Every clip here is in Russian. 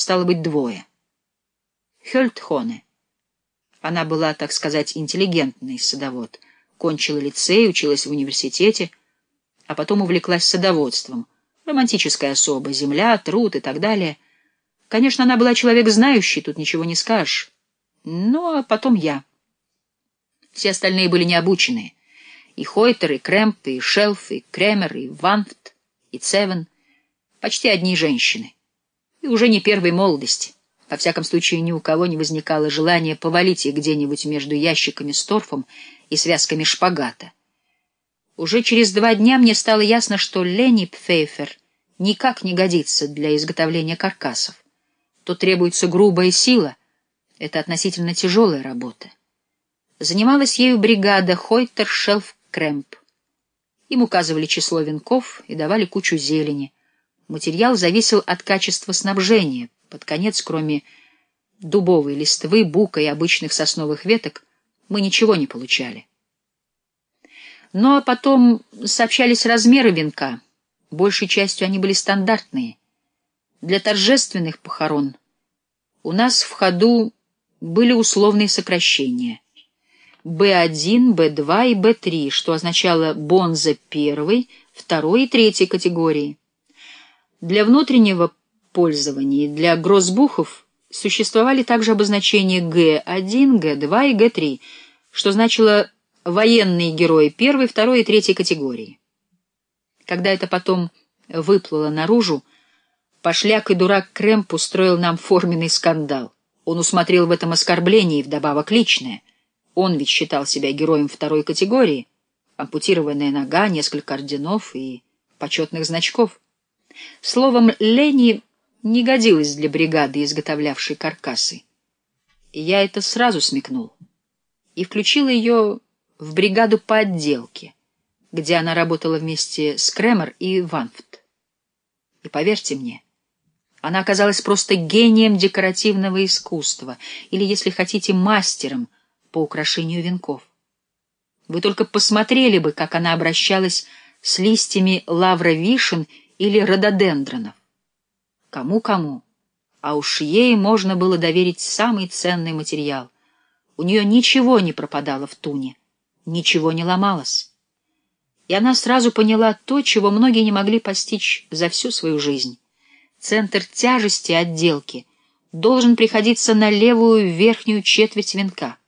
стало быть, двое. Хёльтхоне. Она была, так сказать, интеллигентный садовод. Кончила лицей, училась в университете, а потом увлеклась садоводством. Романтическая особа, земля, труд и так далее. Конечно, она была человек знающий, тут ничего не скажешь. А потом я. Все остальные были необученные. И Хойтер, и Крэмп, и Шелф, и Кремер, и Ванфт, и Цевен. Почти одни женщины. И уже не первой молодости. Во всяком случае, ни у кого не возникало желания повалить их где-нибудь между ящиками с торфом и связками шпагата. Уже через два дня мне стало ясно, что Ленни Пфейфер никак не годится для изготовления каркасов. Тут требуется грубая сила, это относительно тяжелая работа. Занималась ею бригада Хойтер Шелф Крэмп. Им указывали число венков и давали кучу зелени. Материал зависел от качества снабжения — под конец, кроме дубовой листвы, бука и обычных сосновых веток, мы ничего не получали. Но ну, а потом сообщались размеры венка. Большей частью они были стандартные. Для торжественных похорон у нас в ходу были условные сокращения. Б1, Б2 и Б3, что означало бонза первой, второй и третьей категории. Для внутреннего пользовании для гроссбухов существовали также обозначения Г1, Г2 и Г3, что значило «военные герои первой, второй и третьей категории». Когда это потом выплыло наружу, пошляк и дурак Крэмп устроил нам форменный скандал. Он усмотрел в этом оскорбление и вдобавок личное. Он ведь считал себя героем второй категории, ампутированная нога, несколько орденов и почетных значков. Словом, Лени не годилась для бригады, изготовлявшей каркасы. Я это сразу смекнул и включил ее в бригаду по отделке, где она работала вместе с Кремер и Ванфт. И поверьте мне, она оказалась просто гением декоративного искусства, или, если хотите, мастером по украшению венков. Вы только посмотрели бы, как она обращалась с листьями лавра-вишен или рододендронов. Кому-кому, а уж ей можно было доверить самый ценный материал. У нее ничего не пропадало в туне, ничего не ломалось. И она сразу поняла то, чего многие не могли постичь за всю свою жизнь. Центр тяжести отделки должен приходиться на левую верхнюю четверть венка.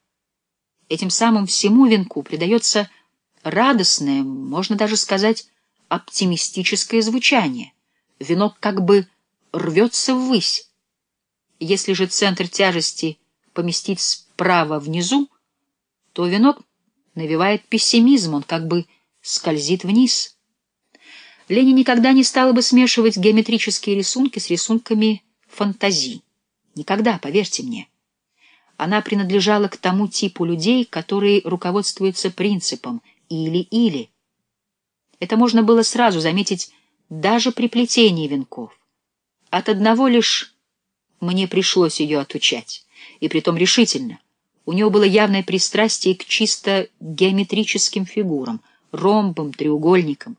Этим самым всему венку придается радостное, можно даже сказать, оптимистическое звучание. Венок как бы рвется ввысь. Если же центр тяжести поместить справа внизу, то венок навевает пессимизм, он как бы скользит вниз. Лени никогда не стала бы смешивать геометрические рисунки с рисунками фантазии. Никогда, поверьте мне. Она принадлежала к тому типу людей, которые руководствуются принципом «или-или». Это можно было сразу заметить даже при плетении венков. От одного лишь мне пришлось ее отучать, и притом решительно. У нее было явное пристрастие к чисто геометрическим фигурам, ромбам, треугольникам.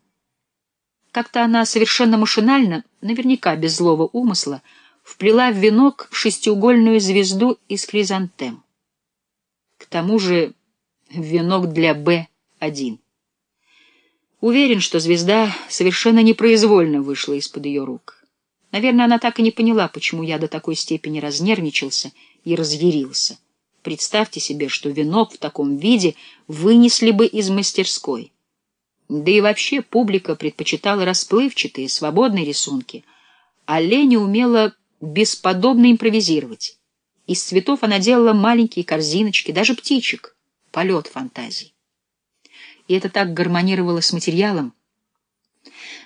Как-то она совершенно машинально, наверняка без злого умысла, вплела в венок шестиугольную звезду из хризантем. К тому же венок для Б-1. Уверен, что звезда совершенно непроизвольно вышла из-под ее рук. Наверное, она так и не поняла, почему я до такой степени разнервничался и разъярился. Представьте себе, что венок в таком виде вынесли бы из мастерской. Да и вообще публика предпочитала расплывчатые, свободные рисунки, а Леня умела бесподобно импровизировать. Из цветов она делала маленькие корзиночки, даже птичек. Полет фантазий. И это так гармонировало с материалом.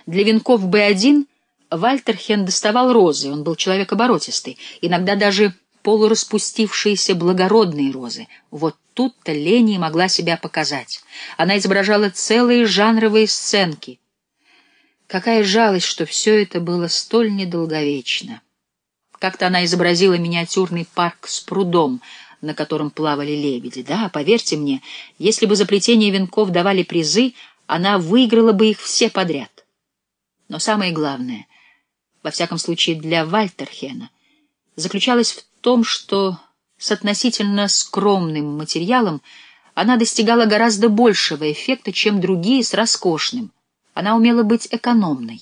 Для венков Б1 Вальтерхен доставал розы, он был человек оборотистый, иногда даже полураспустившиеся благородные розы. Вот тут-то Лени могла себя показать. Она изображала целые жанровые сценки. Какая жалость, что все это было столь недолговечно. Как-то она изобразила миниатюрный парк с прудом, на котором плавали лебеди. Да, поверьте мне, если бы за плетение венков давали призы, она выиграла бы их все подряд. Но самое главное — во всяком случае для Вальтерхена, заключалась в том, что с относительно скромным материалом она достигала гораздо большего эффекта, чем другие с роскошным. Она умела быть экономной.